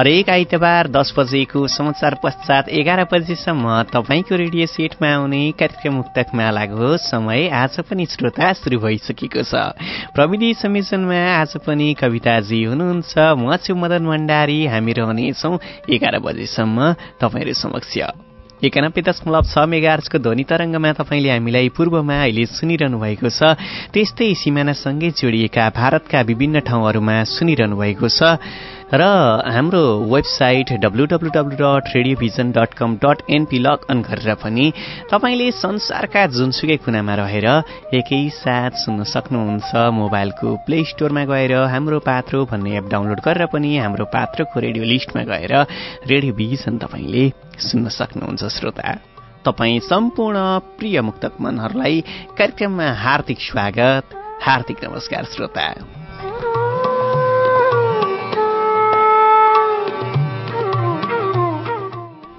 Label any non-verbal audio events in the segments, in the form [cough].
हरेक आइतबार दस बजेको समाचार पश्चात एघार बजेसम्म तपाईँको रेडियो सेटमा आउने कार्यक्रम मुक्तक मालाको समय आज पनि श्रोता सुरु भइसकेको छ। प्रविधि संयोजनमा आज पनि कविताजी हुनुहुन्छ। म छु मदन भण्डारी। हामी रहनेछौँ एघार बजेसम्म तपाईँहरू समक्ष। एकानब्बे दशमलव छ मेगार्सको ध्वनि तरङ्गमा तपाईँले हामीलाई पूर्वमा अहिले सुनिरहनु भएको छ। त्यस्तै सिमानासँगै जोडिएका भारतका विभिन्न ठाउँहरूमा सुनिरहनु भएको छ। र हाम्रो website W W W dot radio vision dot com dot NP log on गरेर पनि तपाईँले संसारका जुनसुकै कुनामा रहेर एकैसाथ सुन्न सक्नुहुन्छ मोबाइलको प्ले स्टोरमा गएर हाम्रो पात्रो भन्ने एप डाउनलोड गरेर पनि हाम्रो पात्रोको रेडियो लिस्टमा गएर रेडियोभिजन तपाईँले सुन्न सक्नुहुन्छ श्रोता। तपाईँ सम्पूर्ण प्रिय मुक्तक मनहरूलाई कार्यक्रममा हार्दिक स्वागत हार्दिक नमस्कार श्रोता।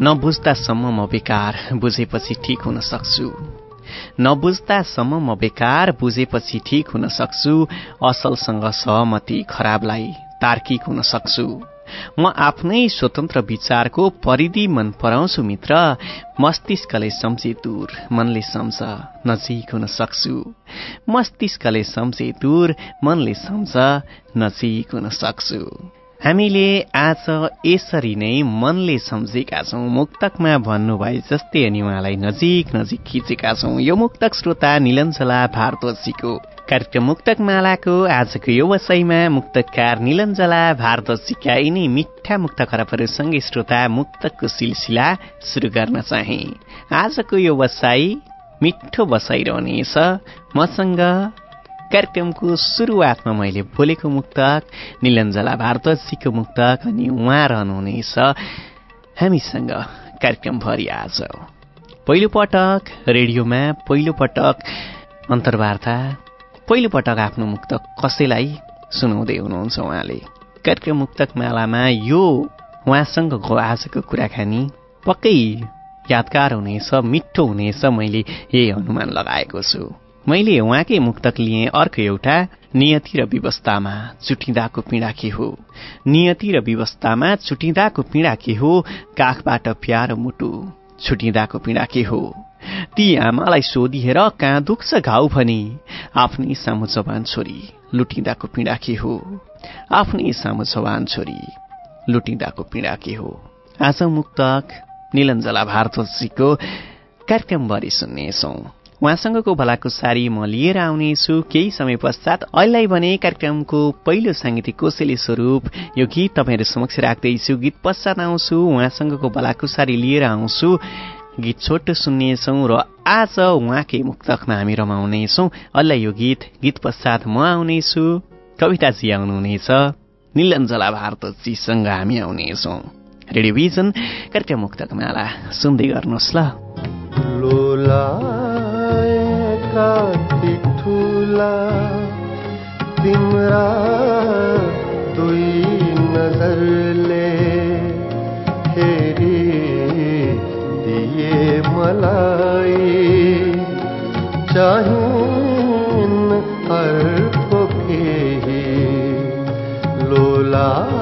नबुझ्दासम्म म बेकार बुझेपछि ठिक हुन सक्छु। नबुझ्दासम्म म बेकार बुझेपछि ठिक हुन सक्छु। असलसँग सहमति खराबलाई तार्किक हुन सक्छु। म आफ्नै स्वतन्त्र विचारको परिधि मन पराउँछु मित्र। मस्तिष्कले सम्झे दूर मनले सम्झ नजिक हुन सक्छु। मस्तिष्कले सम्झे दूर मनले सम्झ नजिक हुन सक्छु। हामीले आज यसरी नै मनले सम्झेका छौँ मुक्तकमा भन्नुभए जस्तै अनि उहाँलाई नजिक नजिक खिचेका छौँ। यो मुक्तक श्रोता निलञ्जला भारद्वाजीको कार्यक्रम मुक्तक मालाको आजको यो वसाईमा मुक्तकार निलञ्जला भारद्वाजीका यिनै मिठा मुक्त खरबहरूसँगै श्रोता मुक्तकको सिलसिला सुरु गर्न चाहे। आजको यो वसाई मिठो बसाइ रहनेछ मसँग कार्यक्रमको सुरुवातमा मैले बोलेको मुक्तक निलञ्जला भारद्वाजीको मुक्तक अनि उहाँ रहनुहुनेछ हामीसँग कार्यक्रमभरि आज पहिलो पटक रेडियोमा पहिलो पटक अन्तर्वार्ता पहिलो पटक आफ्नो मुक्तक कसैलाई सुनाउँदै हुनुहुन्छ उहाँले। कार्यक्रम मुक्तक मालामा यो उहाँसँगको आजको कुराकानी पक्कै यादगार हुनेछ मिठो हुनेछ मैले यही अनुमान लगाएको छु। मैले उहाँकै मुक्तक लिएँ अर्को एउटा नियति र व्यवस्थामा चुटिँदाको पीडा के हो? नियति र व्यवस्थामा चुटिँदाको पीडा के हो? काखबाट प्यारो मुटु छुटिँदाको पीडा के हो? ती आमालाई सोधिएर कहाँ दुख्छ घाउ भनी? आफ्नै सामु जवान छोरी लुटिँदाको पीडा के हो? आफ्नै सामु जवान छोरी लुटिँदाको पीडा के हो? आज मुक्तक निलञ्जला भारद्वाजीको कार्यक्रमभरि सुन्नेछौँ। उहाँसँगको भलाकुसारी म लिएर आउनेछु। केही समय पश्चात अहिले भने कार्यक्रमको पहिलो साङ्गीतिक कोसेली स्वरूप। यो गीत तपाईँहरू समक्ष राख्दैछु। गीत पश्चात आउँछु उहाँसँगको भलाकुसारी लिएर आउँछु। गीत छोटो सुन्नेछौँ र आज उहाँकै मुक्तकमा हामी रमाउनेछौँ। अल्ला यो गीत गीत पश्चात म आउनेछु। कविताजी आउनुहुनेछ। निलञ्जला भारतजीसँग हामी आउनेछौँ। रेडियोभिजन कार्यक्रम मुक्तक माला सुन्दै गर्नुहोस् ल। लोलाएका ती ठुला तिम्रा दुई नजरले हेरी दिए मलाई। चाहिन् केही लोलाएका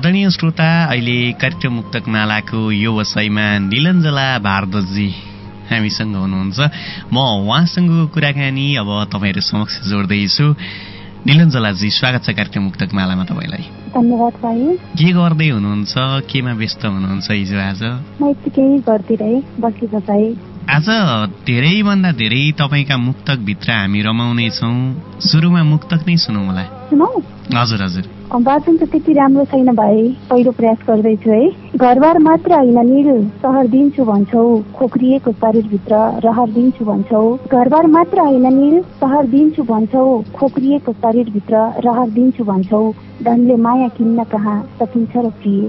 आदरणीय श्रोता अहिले कार्यक्रम मुक्तक मालाको यो वसाइमा निलञ्जला भारद्वाजी हामीसँग हुनुहुन्छ। म उहाँसँगको कुराकानी अब तपाईँहरू समक्ष जोड्दैछु। निलञ्जलाजी स्वागत छ कार्यक्रम मुक्तक मालामा तपाईँलाई। धन्यवाद भाइ। के गर्दै हुनुहुन्छ? केमा व्यस्त हुनुहुन्छ हिजो आज? आज धेरैभन्दा धेरै तपाईँका मुक्तकभित्र हामी रमाउनेछौँ। सुरुमा मुक्तक नै सुनौँ। होला हजुर हजुर। वाचन त त्यति राम्रो छैन भाइ। पहिलो प्रयास गर्दैछु है। घरबार मात्र होइन निल सहर दिन्छु भन्छौ। खोक्रिएको शरीरभित्र रहर दिन्छु भन्छौ। घरबार मात्र होइन निल सहर दिन्छु भन्छौ। खोक्रिएको शरीरभित्र रहर दिन्छु भन्छौ। धनले माया किन्न कहाँ सकिन्छ र प्रिय।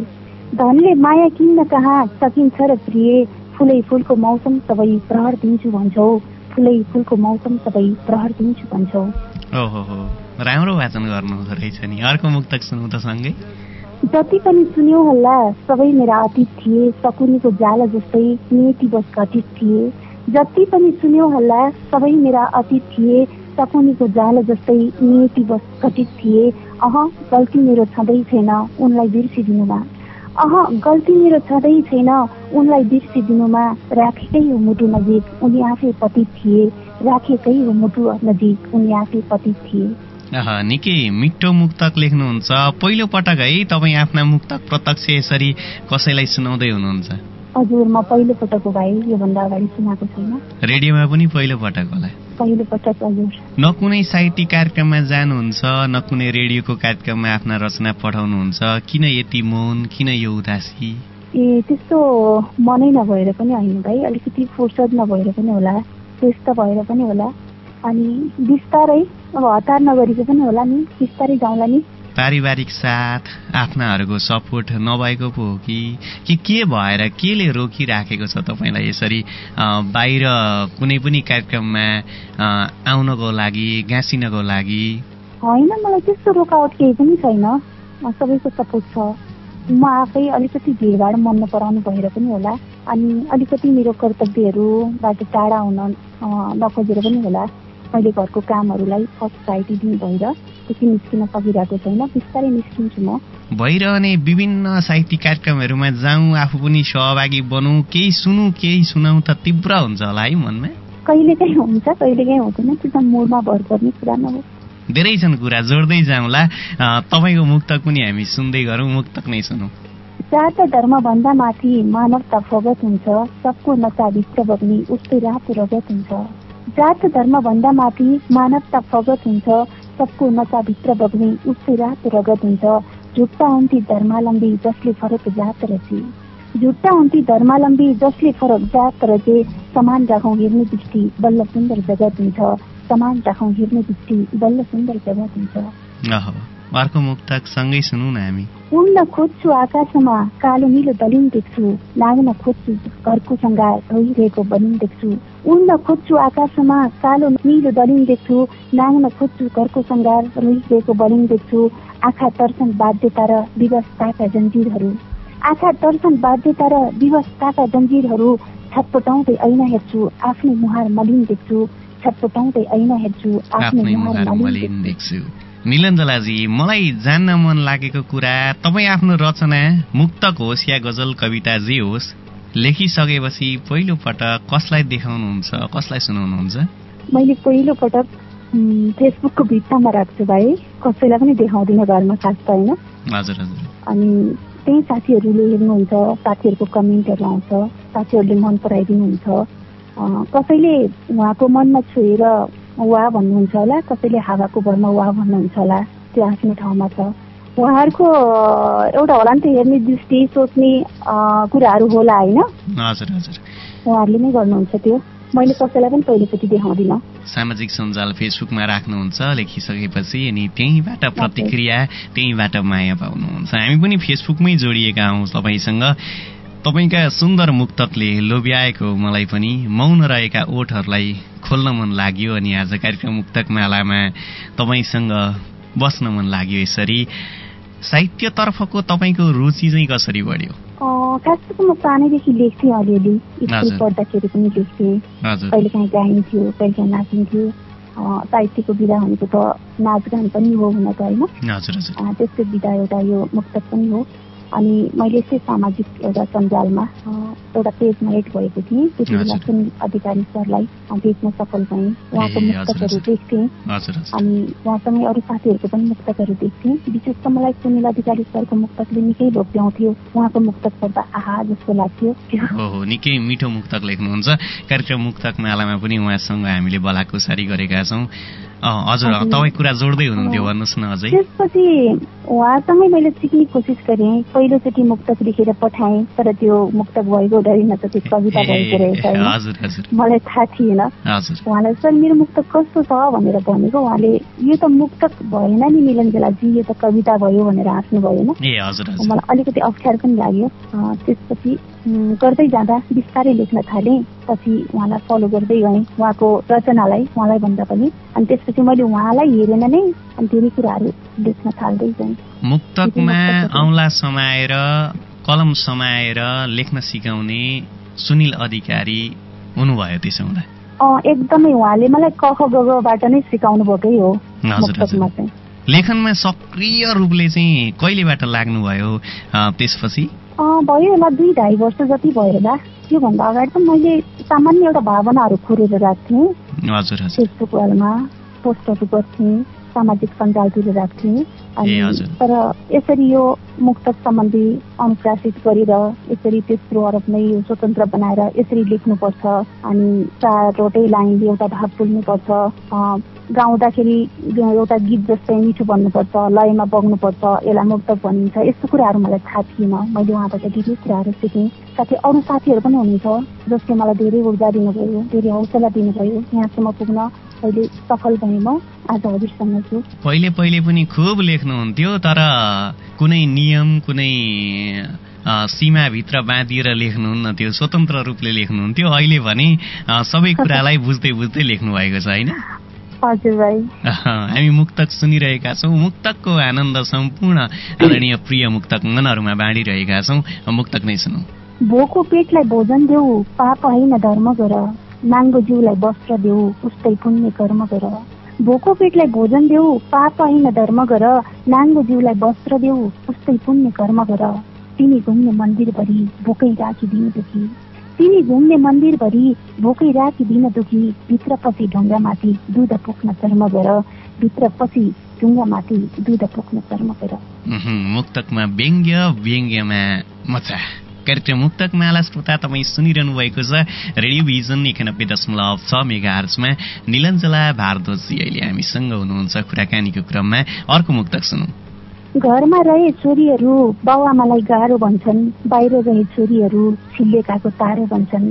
धनले माया किन्न कहाँ सकिन्छ र प्रिय। फुलै फुलको मौसम सबै प्रहर दिन्छु भन्छौ। फुलै फुलको मौसम सबै प्रहर दिन्छु भन्छौ। राम्रो वाचन गर्नु रहेछ नि। अर्को मुक्तक सुनौ त सँगै। जति पनि सुन्यो हल्ला सबै मेरा अतीत थिए सकुनीको जाला जस्तै नियति बस घटित थिए। जति पनि सुन्यो हल्ला सबै मेरा अतीत थिए सकुनीको जाला जस्तै नियति बस घटित थिए। अह गल्ती मेरो छँदै छैन उनलाई बिर्सिदिनुमा। अह गल्ती मेरो छँदै छैन उनलाई बिर्सिदिनुमा। राखेकै हो मुटु नजिक उनी आफै पतित थिए। राखेकै हो मुटु नजिक उनी आफै पतित थिए। निकै मिठो मुक्तक लेख्नुहुन्छ। पहिलो पटक है तपाईँ आफ्ना मुक्तक प्रत्यक्ष यसरी कसैलाई सुनाउँदै हुनुहुन्छ? हजुर म पहिलो पटक हो भाइ योभन्दा अगाडि सुनाएको छैन। रेडियोमा पनि पहिलो पटक होला। पहिलो पटक हजुर। न कुनै साहित्यिक कार्यक्रममा जानुहुन्छ न कुनै रेडियोको कार्यक्रममा आफ्ना रचना पठाउनुहुन्छ किन यति मौन किन यो उदासी? ए त्यस्तो मनै नभएर पनि होइन भाइ अलिकति फुर्सद नभएर पनि होला व्यस्त भएर पनि होला। अनि बिस्तारै अब हतार नगरेको पनि होला नि बिस्तारै जाउँला नि। पारिवारिक साथ आफ्नाहरूको सपोर्ट नभएको पो हो कि? कि के भएर केले रोकिराखेको छ तपाईँलाई यसरी बाहिर कुनै पनि कार्यक्रममा आउनको लागि गाँसिनको लागि? होइन मलाई त्यस्तो रोकावट केही पनि छैन। सबैको सपोर्ट छ। म आफै अलिकति भिडभाड मन नपराउनु भएर पनि होला। अनि अलिकति मेरो कर्तव्यहरूबाट टाढा हुन नखोजेर पनि होला। मैले घरको कामहरूलाई फर्स्ट प्रायोरिटी दिनु भएर त्यति निस्किन सकिरहेको छैन। बिस्तारै निस्किन्छु म। भइरहने विभिन्न साहित्यिक कार्यक्रमहरूमा जाउँ आफू पनि सहभागी बनौँ केही सुनौँ केही सुनाउँ त तीव्र हुन्छ होला है मनमा। कहिलेकाहीँ हुन्छ कहिलेकाहीँ हुँदैन। त्यो त मोडमा भर पर्ने कुरा न हो धेरै छन् कुरा जोड्दै जाउँला। तपाईँको मुक्तक पनि हामी सुन्दै गरौँ मुक्तक नै सुनौँ। जात धर्म भन्दा माथि मानवता फगत हुन्छ। सबको नचाभित्र बग्ने उस्तै रातो रगत हुन्छ। जात धर्म भन्दा माथि मानवता फगत हुन्छ सबको नचाभित्र बग्ने उस्तै रातो रगत हुन्छ। झुक्ता हुन्थे धर्मावलम्बी जसले फरक जात रची। झुट्टा हुन्थी धर्मालम्बी जसले फरक जात जे समान राखौँ हेर्ने दृष्टि बल्ल सुन्दर जगत हुन्छ। समान राखौँ हेर्ने दृष्टि बल्ल सुन्दर जगत हुन्छ। अर्को मुक्तक सँगै सुनौ न हामी उड्न खोज्छु आकाशमा कालो निलो दलिन देख्छु नाग्न खोज्छु घरको सङ्घार रोइरहेको बलिन देख्छु उड्न खोज्छु आकाशमा कालो निलो दलिन देख्छु नाग्न खोज्छु घरको सङ्घार रोइरहेको बलिन देख्छु आँखा तर्छन् बाध्यता र विवशताका जन्जिरहरू आँखा तर्छन् बाध्यता र विवशताका जन्जिरहरू छटपटाउँदै ऐना हेर्छु आफ्नै मुहार मलिन देख्छु छटपटाउँदै ऐना हेर्छु आफ्नै मुहार मलिन देख्छु निलञ्जलाजी मलाई जान्न मन लागेको कुरा तपाईँ आफ्नो रचना मुक्तक होस् या गजल कविता जे होस् लेखिसकेपछि पहिलो पटक कसलाई देखाउनुहुन्छ कसलाई सुनाउनुहुन्छ? मैले पहिलो पटक उम्, फेसबुकको भित्तामा राख्छु भाइ कसैलाई पनि देखाउँदिनँ घरमा खास त होइन। हजुर हजुर। अनि त्यही साथीहरूले हेर्नुहुन्छ साथीहरूको कमेन्टहरू आउँछ साथीहरूले मन पराइदिनुहुन्छ। कसैले उहाँको मनमा छोएर वा भन्नुहुन्छ होला कसैले हावाको भरमा वा भन्नुहुन्छ होला त्यो आफ्नो ठाउँमा छ। उहाँहरूको एउटा होला नि त हेर्ने दृष्टि सोच्ने कुराहरू होला होइन? हजुर हजुर। उहाँहरूले नै गर्नुहुन्छ त्यो। मैले कसैलाई पनि पहिलोचोटि देखाउँदिनँ। सामाजिक सञ्जाल फेसबुकमा राख्नुहुन्छ लेखिसकेपछि अनि त्यहीँबाट प्रतिक्रिया त्यहीँबाट माया पाउनुहुन्छ। हामी पनि फेसबुकमै जोडिएका हौँ तपाईँसँग तपाईँका सुन्दर मुक्तकले लोभ्याएको मलाई पनि मौन रहेका ओठहरूलाई खोल्न मन लाग्यो अनि आज कार्यक्रम मुक्तक मालामा तपाईँसँग बस्न मन लाग्यो यसरी। साहित्यतर्फको तपाईँको रुचि चाहिँ कसरी बढ्यो? म सानैदेखि लेख्थेँ अलिअलि। स्कुल। पढ्दाखेरि पनि लेख्थेँ हजुर। कहिलेकाहीँ गाइन्थ्यो कहिलेकाहीँ नाचिन्थ्यो अँ, साहित्यको विधा भनेको त नाचगान पनि हो हुन त होइन। त्यसको विधा एउटा यो मुक्तक पनि हो। अनि मैले यस्तै सामाजिक एउटा सञ्जालमा एउटा पेजमा एड भएको थिएँ। त्यति बेला अधिकारी सरलाई भेट्न सफल भएँ। उहाँको मुक्तकहरू। देख्थेँ। अनि उहाँसँगै अरू साथीहरूको पनि मुक्तकहरू देख्थेँ। विशेष त मलाई सुनिल अधिकारी सरको मुक्तकले निकै लोभ्याउँथ्यो उहाँको मुक्तक पढ्दा आहा जस्तो लाग्थ्यो। हो निकै मिठो मुक्तक लेख्नुहुन्छ। कार्यक्रम मुक्तक मालामा पनि उहाँसँग हामीले बलाकुसारी गरेका छौँ। हजुर। तपाईँ कुरा जोड्दै हुनुहुन्थ्यो भन्नुहोस् न अझै। त्यसपछि उहाँसँगै मैले सिक्ने कोसिस गरेँ। पहिलोचोटि मुक्तक लेखेर पठाएँ तर त्यो मुक्तक भएको डरिन त त्यो कविता भएको रहेछ मलाई थाहा थिएन। उहाँलाई सर मेरो मुक्तक कस्तो छ? भनेर भनेको। उहाँले यो त मुक्तक भएन नि निलञ्जलाजी यो त कविता भयो भनेर हाँस्नु भएन। मलाई अलिकति अप्ठ्यारो पनि लाग्यो। त्यसपछि गर्दै जाँदा बिस्तारै लेख्न थालेँ। पछि उहाँलाई फलो गर्दै गएँ। उहाँको रचनालाई उहाँलाई भन्दा पनि। अनि त्यसपछि मैले उहाँलाई हेरेन नै अनि धेरै कुराहरू लेख्न थाल्दै गएँ। मुक्तकमा औँला समाएर कलम समाएर लेख्न सिकाउने सुनिल अधिकारी हुनुभयो त्यसो हुँदा एकदमै उहाँले मलाई कख गगबाट नै सिकाउनु भएकै हो मुक्तकमा। चाहिँ। लेखनमा सक्रिय रूपले चाहिँ कहिलेबाट लाग्नुभयो त्यसपछि? भयो होला दुई ढाई वर्ष जति भयो होला। त्योभन्दा अगाडि त मैले सामान्य एउटा भावनाहरू खोरेर राख्थेँ। हजुर हजुर। फेसबुक वालमा पोस्टहरू गर्थेँ सामाजिक सञ्जालतिर राख्थेँ। अनि। तर यसरी यो मुक्तक सम्बन्धी अनुशासित गरेर यसरी तेस्रो अरब नै यो स्वतन्त्र बनाएर यसरी लेख्नुपर्छ। अनि चारवटै लाइनले एउटा भाव बोल्नुपर्छ। गाउँदाखेरि एउटा गीत जस्तै मिठो भन्नुपर्छ लयमा बग्नुपर्छ यसलाई मुक्तक भनिन्छ यस्तो कुराहरू मलाई थाहा थिएन। मैले उहाँबाट धेरै कुराहरू सिकेँ। साथै अरू साथीहरू पनि हुनुहुन्छ जसले मलाई धेरै ऊर्जा दिनुभयो धेरै हौसला दिनुभयो। यहाँसम्म पुग्न अहिले सफल भएँ म। आज हजुरसँग छु। पहिले पहिले पनि खुब लेख्नुहुन्थ्यो तर कुनै नियम कुनै सीमाभित्र बाँधिएर लेख्नुहुन्न त्यो स्वतन्त्र रूपले लेख्नुहुन्थ्यो। अहिले भने सबै कुरालाई बुझ्दै बुझ्दै लेख्नु भएको छ होइन? हामी मुक्तक सुनिरहेका छौँ। मुक्तकको आनन्द सम्पूर्ण आदरणीय प्रिय मुक्तक मनहरूमा बाँडिरहेका छौँ। मुक्तक नै सुनौ। भोको पेटलाई भोजन देऊ पाप होइन धर्म गर। नाङ्गो जिउलाई वस्त्र देऊ उस्तै पुण्य कर्म गर। भोको पेटलाई भोजन देऊ पाप होइन धर्म गर। नाङ्गो जिउलाई वस्त्र देऊ उस्तै पुण्य कर्म गर। तिमी घुम्ने मन्दिरभरि भोकै राखिदिनु तिमी घुम्ने मन्दिरभरि भोकै राखिदिन दुखी भित्र पछि ढुङ्गामाथि दुध पुग्न कर्म गर भित्र पछि ढुङ्गामाथि दुध पुग्न कर्म गर मुक्तकमा व्यङ्ग्य व्यङ्ग्यमा मचा कार्यक्रम मुक्तक माला श्रोता तपाईँ सुनिरहनु भएको छ। रेडियो भिजन एकानब्बे दशमलव छ मेगा आर्समा निलञ्जला भारद्वाजी अहिले हामीसँग हुनुहुन्छ कुराकानीको क्रममा। अर्को मुक्तक सुनौ। घरमा रहे छोरीहरू बाउआमालाई गाह्रो भन्छन् बाहिर रहे छोरीहरू छिल्लेकाको तारो भन्छन्।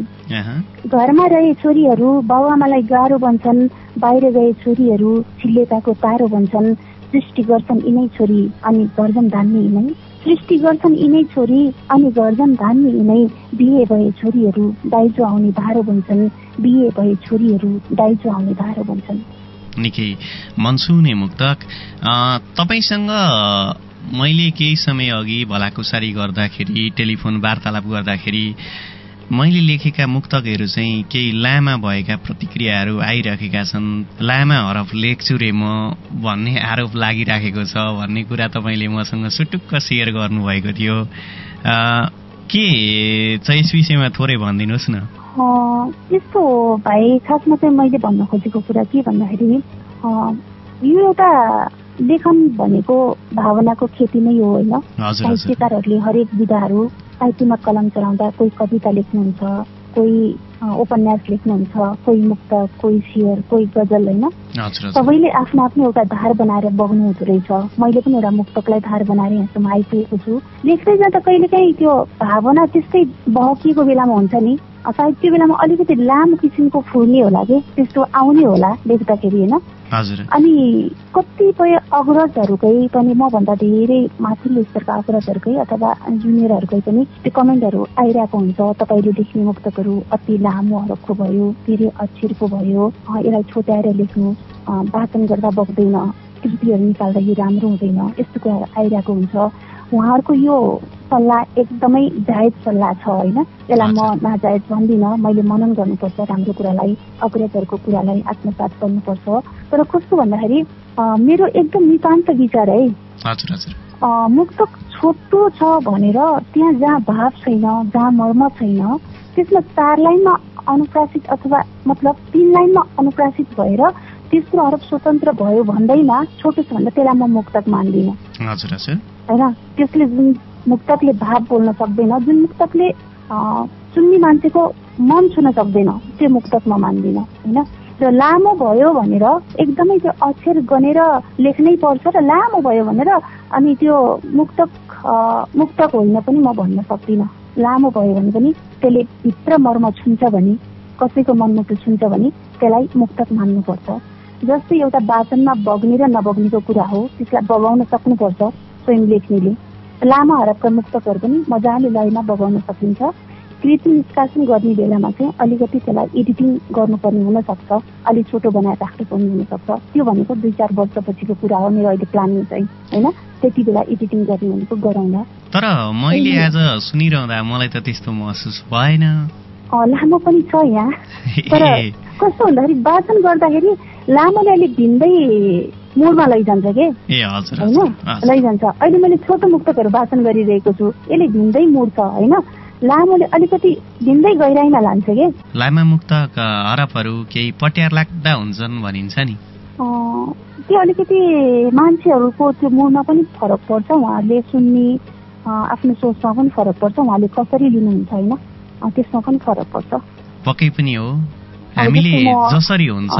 घरमा रहे छोरीहरू बाउआमालाई गाह्रो भन्छन् बाहिर गए छोरीहरू छिल्लेकाको तारो भन्छन्। सृष्टि गर्छन् यिनै छोरी अनि गर्जन धान्ने यिनै। सृष्टि गर्छन् यिनै छोरी अनि गर्जन धान्ने यिनै। बिहे भए छोरीहरू दाइजो आउने धारो भन्छन् बिहे भए छोरीहरू दाइजो आउने धारो भन्छन्। निकै मनसुने मुक्तक। तपाईँसँग मैले केही समय अघि भलाकुसारी गर्दाखेरि टेलिफोन वार्तालाप गर्दाखेरि मैले लेखेका मुक्तकहरू चाहिँ केही लामा भएका प्रतिक्रियाहरू आइरहेका छन्। लामा हरफ लेख्छु रे म भन्ने आरोप लागिराखेको छ भन्ने कुरा तपाईँले मसँग सुटुक्क सेयर गर्नुभएको थियो। के छ यस विषयमा थोरै भनिदिनुहोस् न। यस्तो हो भाइ खासमा चाहिँ मैले भन्न खोजेको कुरा के भन्दाखेरि यो एउटा लेखन भनेको भावनाको खेती नै हो होइन साहित्यकारहरूले हरेक विधाहरू साहित्यमा कलम चलाउँदा कोही कविता लेख्नुहुन्छ कोही उपन्यास लेख्नुहुन्छ कोही मुक्त कोही सियर कोही गजल होइन सबैले आफ्नो आफ्नो एउटा धार बनाएर बग्नु हुँदो रहेछ मैले पनि एउटा मुक्तकलाई धार बनाएर यहाँसम्म आइपुगेको छु लेख्दै जाँदा कहिलेकाहीँ त्यो भावना त्यस्तै बहकिएको बेलामा हुन्छ नि सायद त्यो बेलामा अलिकति लामो किसिमको फुर्ने होला कि? त्यस्तो आउने होला लेख्दाखेरि होइन? अनि कतिपय अग्रजहरूकै पनि मभन्दा धेरै माथिल्लो स्तरका अग्रजहरूकै अथवा जुनियरहरूकै पनि त्यो कमेन्टहरू आइरहेको हुन्छ। तपाईँले लेख्ने मुक्तकहरू अति लामो हरफको भयो धेरै अक्षरको भयो। यसलाई छोट्याएर लेख्नु वाचन गर्दा बग्दैन कृतिहरू निकाल्दा यो राम्रो हुँदैन यस्तो कुराहरू आइरहेको हुन्छ। उहाँहरूको यो सल्लाह एकदमै जायज सल्लाह छ होइन? यसलाई म नाजायज भन्दिनँ। मैले मनन गर्नुपर्छ राम्रो कुरालाई अग्रजहरूको कुरालाई आत्मसात गर्नुपर्छ। तर कस्तो भन्दाखेरि मेरो एकदम नितान्त विचार है। मुक्तक छोटो छ भनेर त्यहाँ जहाँ भाव छैन जहाँ मर्म छैन त्यसमा चार लाइनमा अनुप्रासित अथवा मतलब तिन लाइनमा अनुप्रासित भएर तेस्रो हरफ स्वतन्त्र भयो भन्दैमा छोटो छ भन्दा त्यसलाई म मुक्तक मान्दिनँ। होइन? त्यसले जुन मुक्तकले भाव बोल्न सक्दैन जुन मुक्तकले सुन्ने मान्छेको मन छुन सक्दैन त्यो मुक्तक म मान्दिनँ होइन? र लामो भयो भनेर एकदमै त्यो अक्षर गनेर लेख्नै पर्छ र लामो भयो भनेर अनि त्यो मुक्तक मुक्तक होइन पनि म भन्न सक्दिनँ। लामो भयो भने पनि त्यसले भित्र मर्म छुन्छ भने कसैको मनमुटु छुन्छ भने त्यसलाई मुक्तक मान्नुपर्छ। जस्तै एउटा वाचनमा बग्ने र नबग्नेको कुरा हो त्यसलाई बगाउन सक्नुपर्छ स्वयं लेख्नेले। लामा हरफका मुक्तकहरू पनि मजाले लयमा बगाउन सकिन्छ। कृति निष्कासन गर्ने बेलामा चाहिँ अलिकति त्यसलाई एडिटिङ गर्नुपर्ने हुनसक्छ अलिक छोटो बनाएर राख्नुपर्ने हुनसक्छ त्यो भनेको दुई चार वर्षपछिको कुरा हो मेरो अहिले प्लानिङ चाहिँ होइन? त्यति बेला एडिटिङ गर्ने भनेको गराउँदा तर मैले आज सुनिरहँदा मलाई त त्यस्तो महसुस भएन। लामो पनि छ यहाँ। [laughs] तर कस्तो भन्दाखेरि वाचन गर्दाखेरि लामोले अलिक भिन्दै मोडमा लैजान्छ के? होइन। लैजान्छ। अहिले मैले छोटो मुक्तकहरू वाचन गरिरहेको छु। यसले भिन्दै मोड छ होइन? लामोले अलिकति भिन्दै गहिराइमा लान्छ के? लामा मुक्तक अ, हरफहरू केही पट्यार लाग्दा हुन्छन् भनिन्छ नि। त्यो अलिकति मान्छेहरूको त्यो मुडमा पनि फरक पर्छ। उहाँहरूले सुन्ने आफ्नो सोचमा पनि फरक पर्छ। उहाँले कसरी लिनुहुन्छ होइन? त्यसमा पनि फरक पर्छ। पक्कै पनि हो। हामीले जसरी हुन्छ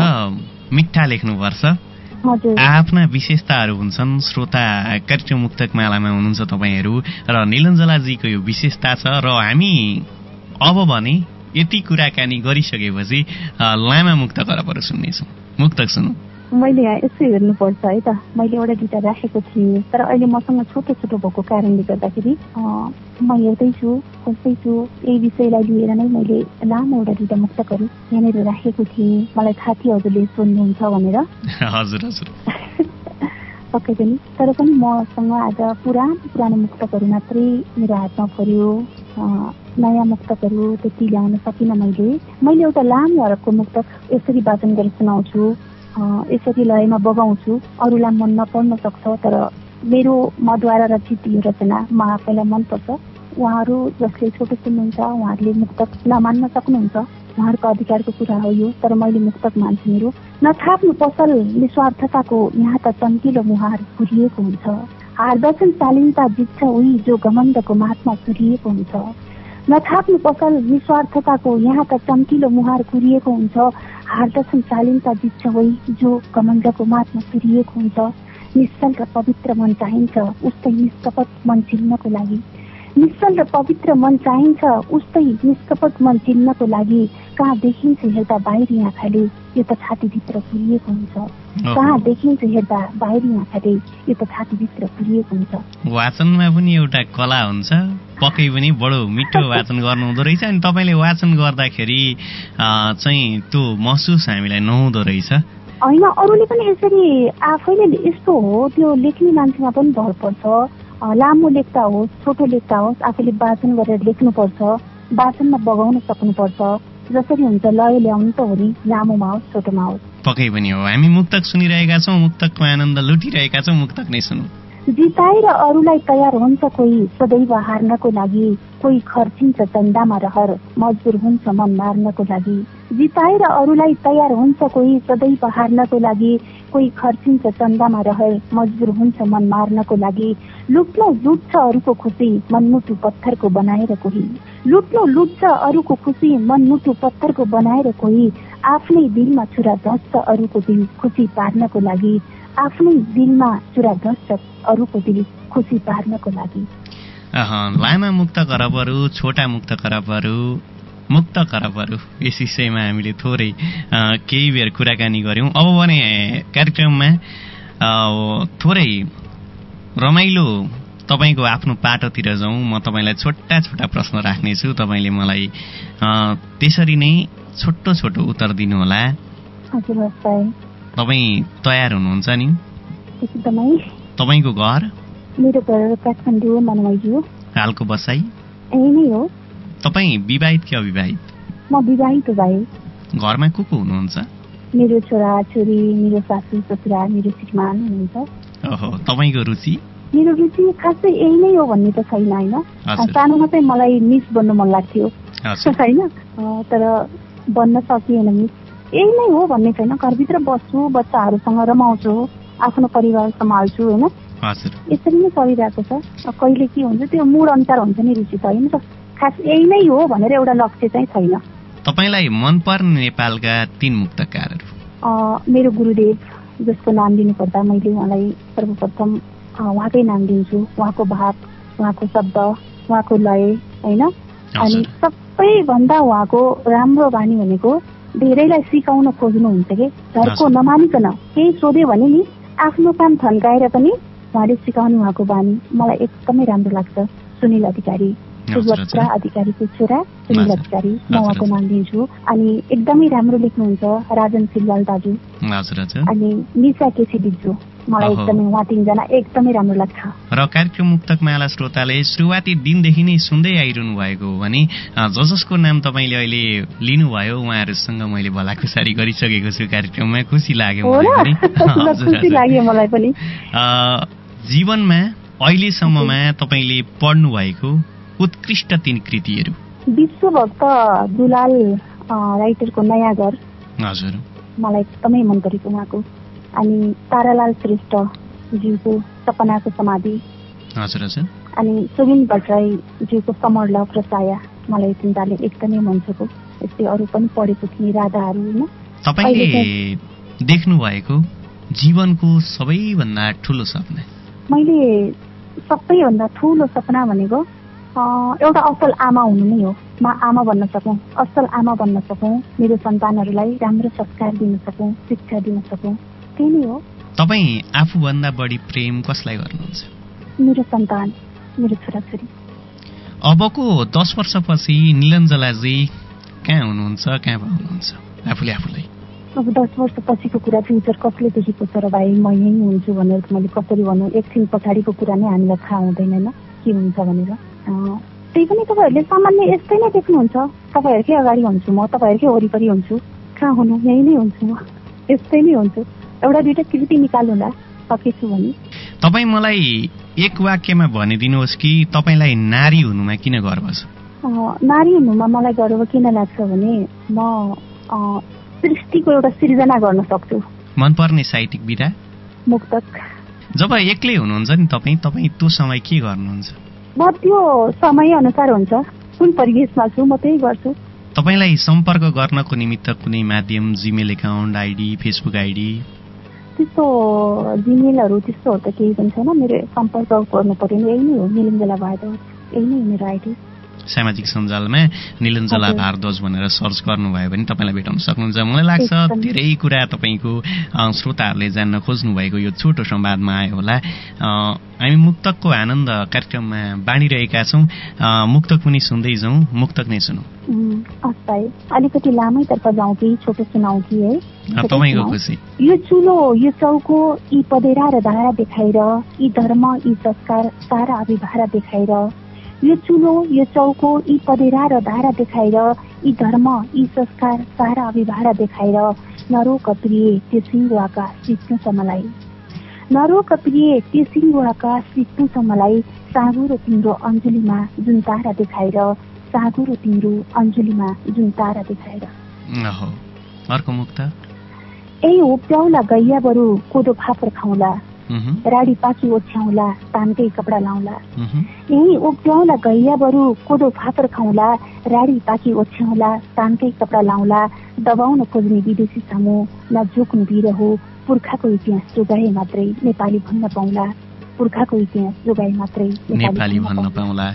मिठा लेख्नुपर्छ। आफ्ना विशेषताहरू हुन्छन्। श्रोता कार्यक्रम मुक्तक मालामा हुनुहुन्छ तपाईँहरू र निलञ्जलाजीको यो विशेषता छ र हामी अब भने यति कुराकानी गरिसकेपछि लामा मुक्त करपहरू सुन्नेछौँ। मुक्तक सुनौ मैले यहाँ यसो हेर्नुपर्छ है त। मैले एउटा दुइटा राखेको थिएँ तर अहिले मसँग छोटो छोटो भएको कारणले गर्दाखेरि म हेर्दैछु खोज्दैछु यही विषयलाई लिएर नै मैले लामो एउटा दुइटा मुक्तकहरू यहाँनिर राखेको थिएँ। मलाई थाहा थियो हजुरले सोध्नुहुन्छ भनेर। हजुर हजुर। [laughs] पक्कै पनि। तर पनि मसँग आज पुरानो पुरानो मुक्तकहरू मात्रै मेरो हातमा पर्यो। अँ, नयाँ मुक्तकहरू त्यति ल्याउन सकिनँ मैले। मैले एउटा लामो हरफको मुक्तक यसरी वाचन गरेर सुनाउँछु। यसरी लयमा बगाउँछु। अरूलाई मन नपर्न सक्छ तर मेरो मद्वारा रचित यो रचना म आफैलाई मनपर्छ। उहाँहरू जसले छोटो सुन्नुहुन्छ उहाँहरूले मुक्तक नमान्न सक्नुहुन्छ। उहाँहरूको अधिकारको कुरा हो यो तर मैले मुक्तक मान्छु मेरो। नथाप्नु पसल निस्वार्थताको यहाँ त चम्किलो मुहार पुरिएको हुन्छ। हार्दछन् शालीनता जित्छ उही जो घमण्डको महात्मा पुरिएको हुन्छ। नथाप्नु पसल निस्वार्थताको यहाँ त चम्किलो मुहार कुरिएको हुन्छ। हार्दछन् शालीनता जित्छ वही जो घमण्डको महात्मा पुरिएको हुन्छ। निश्चल र पवित्र मन चाहिन्छ उस्तै निष्कपट मन चिन्नको लागि। निश्चल र पवित्र मन चाहिन्छ उस्तै निष्कपट मन चिन्नको लागि। कहाँ देखिन्छ हेर्दा बाहिरी आँखाले यो त छातीभित्र पुरिएको हुन्छ। कहाँ देखिन्छ हेर्दा बाहिरी आँखाले यो त छातीभित्र पुरिएको हुन्छ। वाचनमा पनि एउटा कला हुन्छ। पक्कै पनि बडो मिठो वाचन गर्नु हुँदो रहेछ। अनि तपाईँले वाचन गर्दाखेरि चाहिँ त्यो महसुस हामीलाई नहुँदो रहेछ। होइन अरूले पनि यसरी आफैले यस्तो हो त्यो लेख्ने मान्छेमा पनि भर पर्छ। लामो लेख्दा होस् छोटो लेख्दा होस् आफूले वाचन गरेर लेख्नुपर्छ वाचनमा बगाउन सक्नुपर्छ। जसरी हुन्छ लय ल्याउनु त हो नि लामोमा होस् छोटोमा होस्। पक्कै पनि हो। हामी मुक्तक सुनिरहेका छौँ मुक्तकको आनन्द लुटिरहेका छौँ मुक्तक नै सुनौ। जिताएर अरूलाई तयार हुन्छ कोही सदैव हार्नको लागि। कोही खर्चिन्छ चन्दामा रहर मजबुर हुन्छ मन मार्नको लागि। जिताएर अरूलाई तयार हुन्छ कोही सदैव हार्नको लागि। कोही खर्चिन्छ चन्दामा रहे मजबुर हुन्छ मन मार्नको लागि। लुट्न लुट्छ अरूको खुसी मनमुटु पत्थरको बनाएर कोही। लुट्नु लुट्छ अरूको खुसी मनमुटु पत्थरको बनाएर कोही। आफ्नै दिलमा छुरा धस्छ अरूको दिल खुसी पार्नको लागि। आफ्नै दिलमा छुरा धस्छ अरूको दिल खुसी पार्नको लागि। लामा मुक्त करबहरू छोटा मुक्त करबहरू मुक्त खराबहरू यस विषयमा हामीले थोरै केही बेर कुराकानी गऱ्यौँ। अब भने कार्यक्रममा थोरै रमाइलो तपाईँको आफ्नो पाटोतिर जाउँ। म तपाईँलाई छोटा छोटा प्रश्न राख्नेछु। तपाईँले मलाई त्यसरी नै छोटो छोटो उत्तर दिनुहोला। तपाईँ तयार हुनुहुन्छ नि? तपाईँको घर? मेरो घर काठमाडौँ हालको बसाई? नै हो। तपाईँ विवाहित कि अविवाहित? म विवाहित भए। घरमा को को हुनुहुन्छ? मेरो छोरा छोरी मेरो सासु ससुरा मेरो श्रीमान हुनुहुन्छ। ओहो तपाईँको रुचि? मेरो रुचि खासै यही नै हो भन्ने त छैन होइन? सानोमा चाहिँ मलाई मिस बन्नु मन लाग्थ्यो। [laughs] होइन? तर बन्न सकिएन मिस। यही नै हो भन्ने छैन। घरभित्र बस्छु बच्चाहरूसँग रमाउँछु आफ्नो परिवार सम्हाल्छु होइन? यसरी नै चलिरहेको छ। कहिले के हुन्छ त्यो मुड अनुसार हुन्छ नि रुचि त होइन त? खास यही नै हो भनेर एउटा लक्ष्य चाहिँ छैन। तपाईँलाई मनपर्ने नेपालका तीन मुक्तकारहरू? मेरो गुरुदेव जसको नाम दिनुपर्दा मैले उहाँलाई सर्वप्रथम उहाँकै नाम दिन्छु। उहाँको भाव उहाँको शब्द उहाँको लय होइन? अनि सबैभन्दा उहाँको राम्रो बानी भनेको धेरैलाई सिकाउन खोज्नुहुन्छ कि? घरको नमानिकन केही सोध्यो भने नि आफ्नो काम थन्काएर पनि उहाँले सिकाउने उहाँको बानी मलाई एकदमै राम्रो लाग्छ। सुनिल अधिकारी सुभद्रा अधिकारीको छोरा सुनिल अधिकारी म उहाँको नाम दिन्छु अनि एकदमै राम्रो लेख्नुहुन्छ राजन सिलवाल दाजु। अनि निशा केसी दिन्छु मलाई एकदमै उहाँ तिनजना एकदमै राम्रो लाग्छ। र कार्यक्रम मुक्तक माला श्रोताले सुरुवाती दिनदेखि नै सुन्दै आइरहनु भएको हो भने ज जसको नाम तपाईँले अहिले लिनुभयो उहाँहरूसँग मैले भलाखुसारी गरिसकेको छु कार्यक्रममा। खुसी लाग्यो [laughs] मलाई पनि। जीवनमा अहिलेसम्ममा तपाईँले पढ्नु भएको उत्कृष्ट तीन कृतिहरू। विश्वभक्त दुलाल राइटरको नयाँ घर। हजुर। मलाई एकदमै मन परेको उहाँको। अनि तारालाल श्रेष्ठ ज्यूको सपनाको समाधि. हजुर हजुर अनि सुबिन भट्टराई ज्यूको समर लभ र साया मलाई तिनताले एकदमै मन छको यस्तै अरू पनि पढेको थिएँ राधाहरू होइन तपाईँले देख्नु भएको जीवनको सबैभन्दा ठुलो सपना। मैले सबैभन्दा ठुलो सपना भनेको एउटा असल आमा हुनु नै हो। म आमा भन्न सकौँ असल आमा भन्न सकौँ। मेरो सन्तानहरूलाई राम्रो संस्कार दिन सकौँ शिक्षा दिन सकौँ। त्यही नै हो। तपाईँ आफूभन्दा बढी प्रेम कसलाई गर्नुहुन्छ? मेरो सन्तान मेरो छोराछोरी। अबको दस वर्षपछि निलञ्जलाजी कहाँ हुनुहुन्छ कहाँ हुनुहुन्छ आफूले आफूलाई। अब दस वर्षपछिको कुरा फ्युचर कसले देखेको छ र भाइ म यहीँ हुन्छु भनेर मैले कसरी भनौँ एकछिन पछाडिको कुरा नै हामीलाई थाहा हुँदैन के हुन्छ भनेर। त्यही पनि तपाईँहरूले सामान्य यस्तै नै देख्नुहुन्छ। तपाईँहरूकै अगाडि हुन्छु म तपाईँहरूकै वरिपरि हुन्छु। कहाँ हुनु? यही नै हुन्छु म। यस्तै नै हुन्छु। एउटा दुइटा कृति निकाल्नुला सकेछु भने। तपाईँ मलाई एक वाक्यमा भनिदिनुहोस् कि तपाईँलाई नारी हुनुमा किन गर्व छ? नारी हुनुमा मलाई गर्व किन लाग्छ भने म सृष्टिको एउटा सिर्जना गर्न सक्छु। मनपर्ने साहित्यिक विधा? मुक्तक। जब एक्लै हुनुहुन्छ नि तपाईँ तपाईँ त्यो समय के गर्नुहुन्छ? म त्यो समय अनुसार हुन्छ। कुन परिवेशमा छु म त्यही गर्छु। तपाईँलाई सम्पर्क गर्नको निमित्त कुनै माध्यम Gmail account ID Facebook ID? त्यस्तो जिमेलहरू त्यस्तोहरू त केही पनि छैन। मेरो सम्पर्क गर्नु पर्यो नि। यही नै हो। निलिङ्गला भारद्वाज यही नै हो मेरो आइडी। सामाजिक सञ्जालमा निलञ्जला। भारद्वाज भनेर सर्च गर्नुभयो भने तपाईँलाई भेटाउन सक्नुहुन्छ। मलाई लाग्छ। धेरै कुरा तपाईँको श्रोताहरूले जान्न खोज्नु भएको यो छोटो संवादमा आयो होला। हामी मुक्तकको आनन्द कार्यक्रममा बाँडिरहेका छौँ। मुक्तक पनि सुन्दै जाउँ। मुक्तक नै सुनौ। अलिकति लामैतर्फ जाउँ कि? छोटो सुनाउँ कि है? यो चुलो यो चौको यी पदेरा र धारा देखाएर यी धर्म यी संस्कार सारा अभिभारा देखाएर यो चुलो यो चौको यी पदेरा र धारा देखाएर यी धर्म यी संस्कार सारा अभिभारा देखाएर नरोक प्रिय त्यो सिङ्गो आकाश सिक्नु छ मलाई नरोक प्रिय त्यो सिङ्गो आकाश सिक्नु छ मलाई सागु र तिम्रो अञ्जुलीमा जुन तारा देखाएर सागु र तिम्रो अञ्जुलीमा जुन तारा देखाएर अर्को मुक्त ए हो प्याउला गैया बरु कोदो फापर खाउँला। राडी पाकी ओछ्याउला तानकै कपडा लाउँला। यही उब्जाउला गैया बरु कोदो फापर खाउँला राडी पाकी ओछ्याउला तानकै कपडा लाउँला दबाउन खोज्ने विदेशी समूह न झुक्नु बिरहो पुर्खाको इतिहास जोगाए मात्रै नेपाली भन्न पाउला। पुर्खाको इतिहास जोगाए मात्रै नेपाली भन्न पाउँला।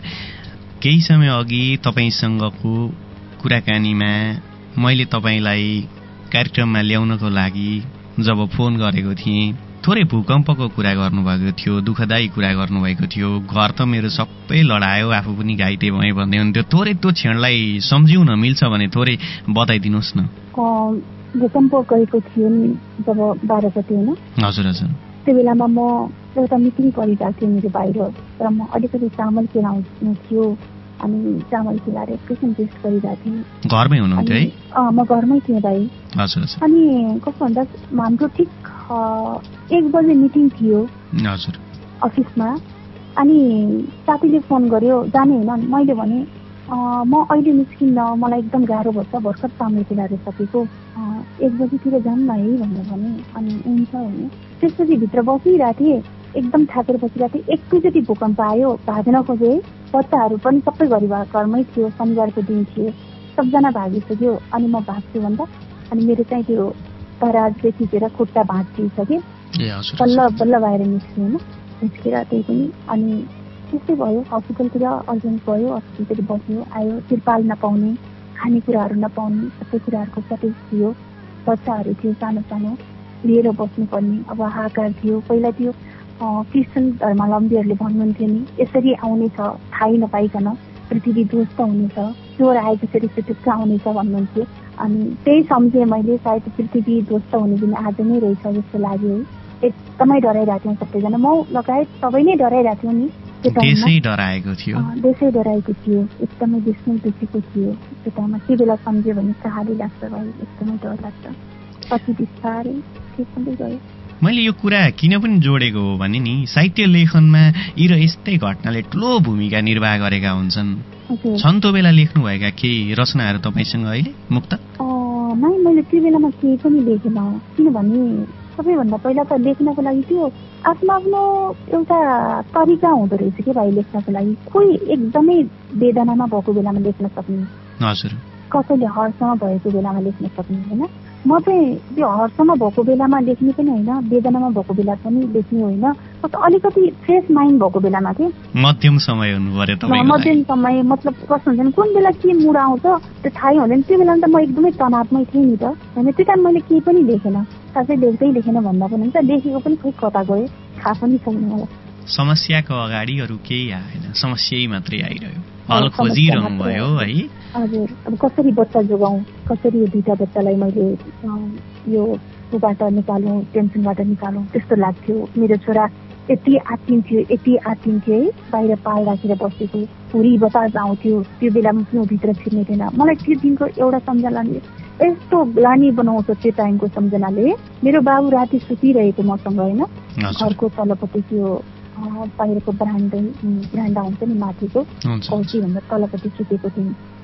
केही समय अघि तपाईँसँगको कुराकानीमा मैले तपाईँलाई कार्यक्रममा ल्याउनको लागि जब फोन गरेको थिएँ थोरै भूकम्पको कुरा गर्नुभएको थियो दुःखदायी कुरा गर्नुभएको थियो। घर त मेरो सबै लडायो आफू पनि घाइते भएँ भन्दै हुन्थ्यो थोरै त्यो क्षणलाई सम्झिउन मिल्छ भने थोरै बताइदिनुहोस् न। भूकम्प गएको थियो नि जब बाह्र गते होइन? हजुर हजुर। त्यो बेलामा म एउटा मिटिङ गरिरहेको थिएँ मेरो बाहिर र म अलिकति चामल केलाउनु थियो अनि चामल केलाएर एकैछिन रेस्ट गरिरहेको थिएँ। घरमै हुनुहुन्थ्यो है? म घरमै थिएँ भाइ। अनि कस्तो भन्दा हाम्रो ठिक एक बजे मिटिङ थियो। हजुर। अफिसमा। अनि साथीले फोन गर्यो जाने होइन मैले भने म अहिले निस्किन्न मलाई एकदम गाह्रो भन्छ भर्खर चामल केलाएर सकेको। एक बजीतिर जाऊँ न है भनेर भने। अनि हुन्छ भने त्यसपछि भित्र बसिरहेको थिएँ। एकदम थाकेर बसिरहेको थिएँ। एकैचोटि भूकम्प आयो भाग्न खोजेँ बच्चाहरू पनि सबै घरि घरमै थियो शनिबारको दिन थियो सबजना भागिसक्यो अनि म भाग्छु भन्दा अनि मेरो चाहिँ त्यो दराजले थिचेर खुट्टा हजुर बल्ल बल्ल बाहिर निस्क्यो होइन निस्केर त्यही पनि अनि त्यस्तै भयो हस्पिटलतिर अर्जेन्ट भयो हस्पिटलतिर बस्यो आयो तिरपाल नपाउने खानेकुराहरू नपाउने सबै कुराहरूको सटेज थियो बच्चाहरू थियो सानो सानो लिएर बस्नुपर्ने अब हाहाकार थियो पहिला त्यो क्रिस्चियन धर्मावलम्बीहरूले भन्नुहुन्थ्यो नि यसरी आउनेछ थाहै नपाइकन पृथ्वी ध्वस्त हुनेछ चोर आएपछि सुटुक्क आउनेछ भन्नुहुन्थ्यो। अनि त्यही सम्झेँ मैले सायद पृथ्वी ध्वस्त हुने दिन आज नै रहेछ जस्तो लाग्यो है। एकदमै डराइरहेको थियौँ सबैजना। म लगायत सबै नै डराइरहेको थियौँ नि देशै डराएको थियो। अँ, देशै डराएको थियो। एकदमै देश नै दुखेको थियो। त्यो टाइममा त्यो बेला सम्झ्यो भने कहाली लाग्छ भाइ एकदमै डर लाग्छ। पछि बिस्तारै हुँदै गयो मैले यो कुरा किन पनि जोडेको हो भने नि साहित्य लेखनमा यी र यस्तै घटनाले ठुलो भूमिका निर्वाह गरेका हुन्छन्। छन् त्यो बेला लेख्नुभएका केही रचनाहरू तपाईँसँग अहिले मुक्त? मैले त्यो बेलामा केही पनि लेखेन किनभने सबैभन्दा पहिला त लेख्नको लागि त्यो आफ्नो आफ्नो एउटा तरिका हुँदो रहेछ कि भाइ लेख्नको लागि? कोही एकदमै वेदनामा भएको बेलामा लेख्न सक्ने। हजुर। कसैले हर्षमा भएको बेलामा लेख्न सक्ने होइन? म चाहिँ त्यो हर्षमा भएको बेलामा लेख्ने पनि होइन वेदनामा भएको बेला पनि लेख्ने होइन। अलिकति फ्रेस माइन्ड भएको बेलामा चाहिँ मध्यम समय। मध्यम समय मतलब कस्तो हुन्छ नि कुन बेला के मुड आउँछ त्यो थाहै हुँदैन। त्यो बेला त म एकदमै तनावमै थिएँ नि त। होइन त्यो टाइम मैले केही पनि लेखेन। साँच्चै लेख्दै लेखेन भन्दा पनि हुन्छ। लेखेको पनि खोइ कता गयो थाहा पनि छैन मलाई। समस्याको अगाडि अरू केही आएन। समस्यै मात्रै आइरह्यो। हल खोजिरहनु भयो। है। हजुर अब कसरी बच्चा जोगाउँ? कसरी यो दुइटा बच्चालाई मैले यो ऊबाट निकालौँ टेन्सनबाट निकालौँ? त्यस्तो लाग्थ्यो। मेरो छोरा यति आत्तिन्थ्यो यति आत्तिन्थ्यो है बाहिर पाल राखेर बसेको। हुरी बतास आउँथ्यो त्यो बेलामा पनि भित्र छिर्ने थिएन। मलाई त्यो दिनको एउटा सम्झनाले यस्तो ग्लानी बनाउँछ त्यो टाइमको सम्झनाले मेरो बाबु राति सुतिरहेको मसँग होइन? घरको तलपट्टि त्यो बाहिरको ब्रान्डै ब्रान्डा हुन्छ नि माथिको हुन्छ कौसीभन्दा तलपट्टि सुतेको अँ,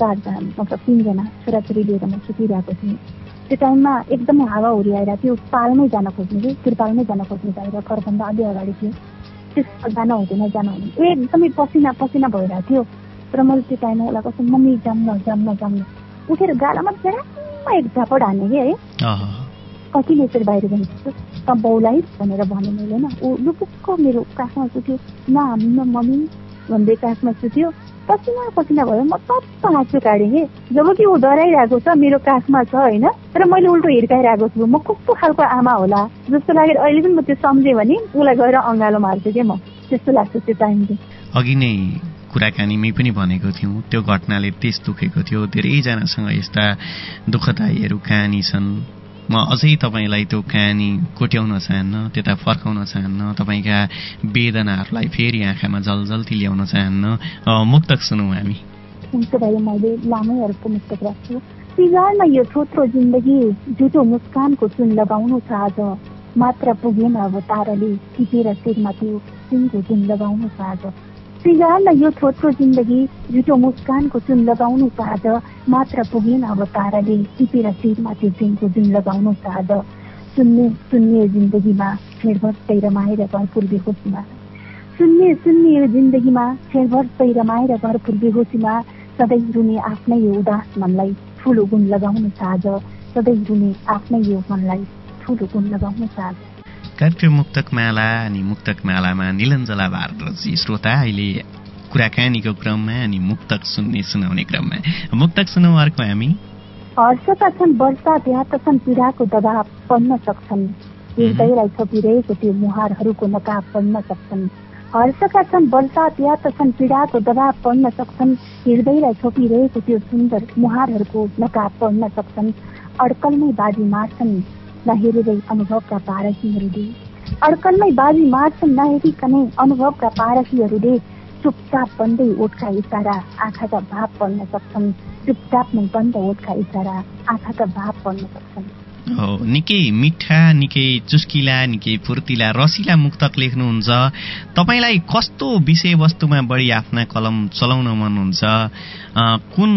चारजना मतलब तिनजना छोराछोरी लिएर म सुतिरहेको थिएँ। त्यो टाइममा एकदमै हावा हुरी आइरहेको थियो पालमै जान खोज्ने कि त्रिपालमै जान खोज्ने बाहिर घरभन्दा अलि अगाडि थियो। त्यस्तो जान हुँदैन जान हुँदैन एकदमै पसिना पसिना भइरहेको थियो। तर मैले त्यो टाइममा उसलाई कस्तो मम्मी जाम्न जाम्न जाम्न उठेर गालामा झ्याम्म एक झापड हाने कि है। कतिले यसरी बाहिर जानुपर्छ त बाउलाई भनेर भने मैले होइन। ऊ लुपुक्क मेरो काखमा सुत्यो। न न मम्मी भन्दै काखमा सुत्यो। पसिना पसिना भयो म टप्प हाँसु काटेँ कि जब कि ऊ डराइरहेको छ मेरो काखमा छ होइन? तर मैले उल्टो हिर्काइरहेको छु। म कस्तो खालको आमा होला? जस्तो लागेर अहिले पनि म त्यो सम्झेँ भने उसलाई गएर अँगालो मार्छु क्या म? त्यस्तो लाग्छ त्यो टाइम अघि नै कुराकानीमै पनि भनेको थियौँ त्यो घटनाले त्यस दुखेको थियो। धेरैजनासँग यस्ता दुःखदायीहरू कहानी छन्। म अझै तपाईँलाई त्यो कहानी कोट्याउन चाहन्न त्यता फर्काउन चाहन्न तपाईँका वेदनाहरूलाई फेरि आँखामा जलजल्ती ल्याउन चाहन्न मुक्तक सुनौँ हामी। मैले राख्छु। यो थोत्रो जिन्दगी झुटो मुस्कानको चुन लगाउनु छ आज मात्र पुगेन अब ताराले टिपेर शिरमा त्यो सिनको जुन लगाउनु छ आज श्रीगाललाई यो थोत्रो जिन्दगी झुटो मुस्कानको चुन लगाउनु चाहज मात्र पुगेन अब ताराले टिपेर शिरमा त्यो जुनको जुन लगाउनु चाहज सुन्ने सुन्ने जिन्दगीमा छेडभट्टै रमाएर भरपुर बेहोसीमा। सुन्ने सुन्ने यो जिन्दगीमा छेडभट्टै रमाएर भरपुर बेहोसीमा सधैँ रुने आफ्नै यो उदास मनलाई ठुलो गुण लगाउनु चाहज सधैँ रुने आफ्नै यो मनलाई ठुलो गुण लगाउनु चाहज कार्यक्रम मुक्तक माला अनि मुक्तक मालामा निलञ्जला भारतजी श्रोता अहिले कुराकानीको क्रममा अनि मुक्तक सुन्ने सुनाउने क्रममा। मुक्तक सुनौ अर्को हामी। हर्षका छन् वर्षा व्यात छन् पीडाको दबाव पढ्न सक्छन्। हृदयलाई छोपिरहेको त्यो मुहारहरूको नकाब पढ्न सक्छन्। हर्षका छन् वर्षा व्यात छन् पीडाको दबाव पढ्न सक्छन्। हृदयलाई छोपिरहेको त्यो सुन्दर मुहारहरूको नकाब पढ्न सक्छन्। अड्कलमै बाजी मार्छन्। नहेरेरै अनुभवका पारखीहरूले अड्कलमै बाजी मार्छन् नहेरिकनै अनुभवका पारखीहरूले चुपचाप बन्दै ओठका इसारा आँखाका भाव पढ्न सक्छन्। चुपचाप नै बन्द ओठका इसारा आँखाका भाव पढ्न सक्छन्। निकै मिठा निकै चुस्किला निकै फुर्तिला रसिला मुक्तक लेख्नुहुन्छ। तपाईँलाई कस्तो विषयवस्तुमा बढी आफ्ना कलम चलाउन मन हुन्छ? कुन